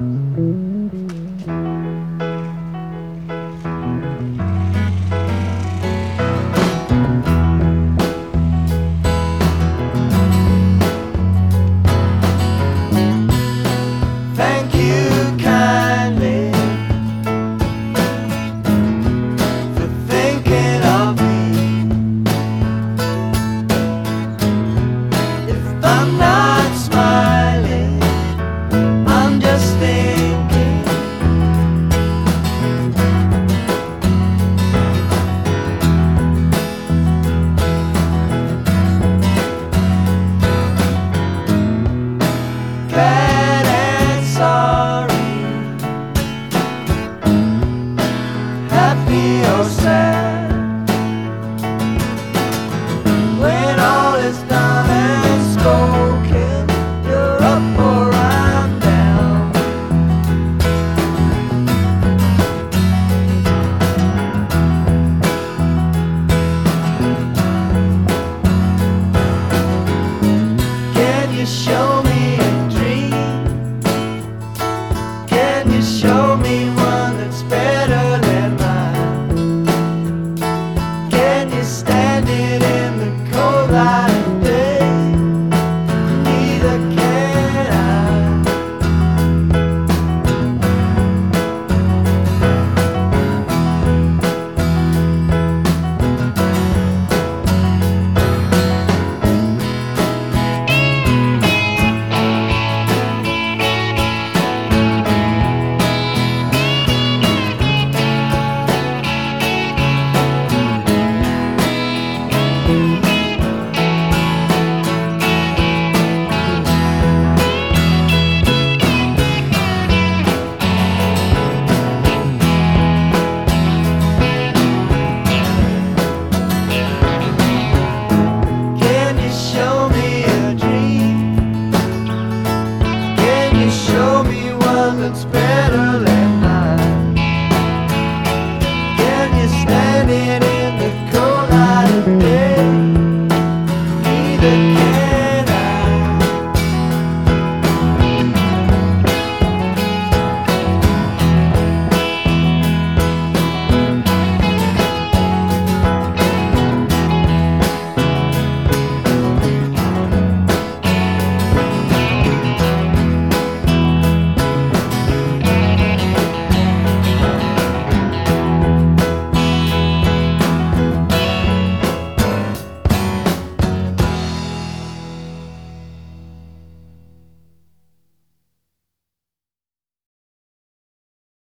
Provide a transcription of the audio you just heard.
Mm-hmm. your show.